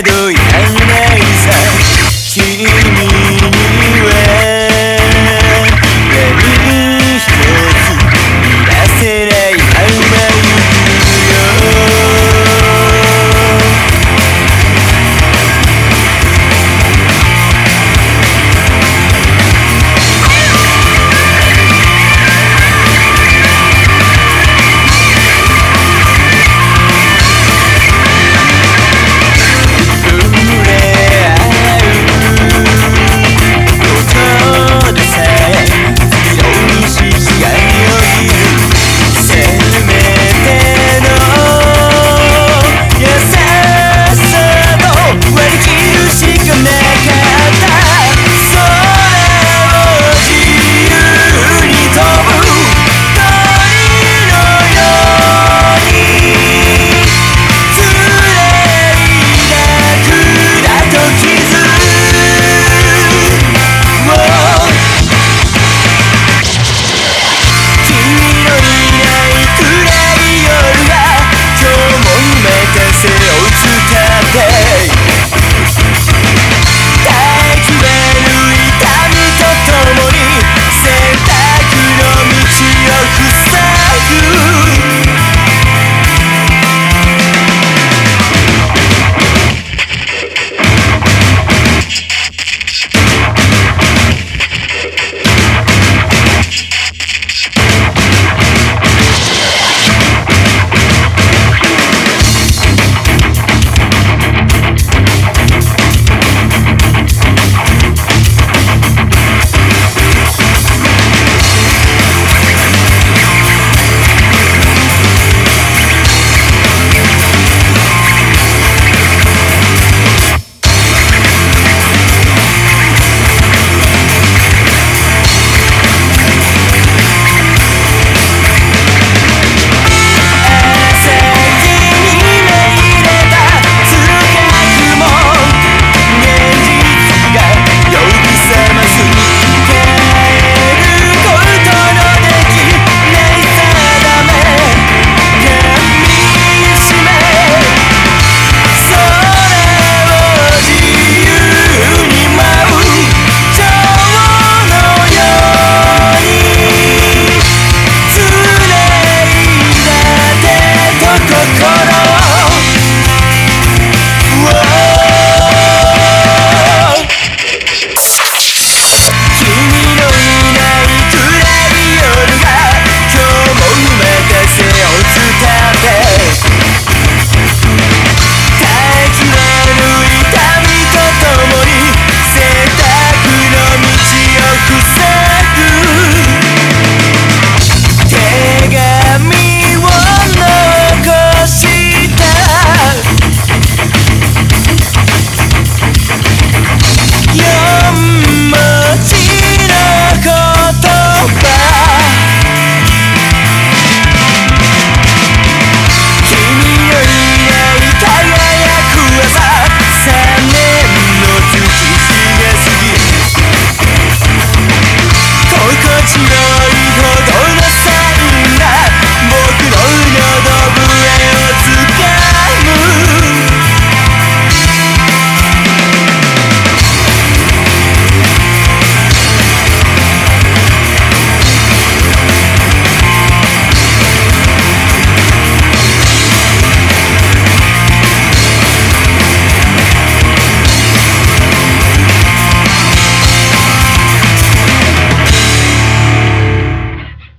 그래도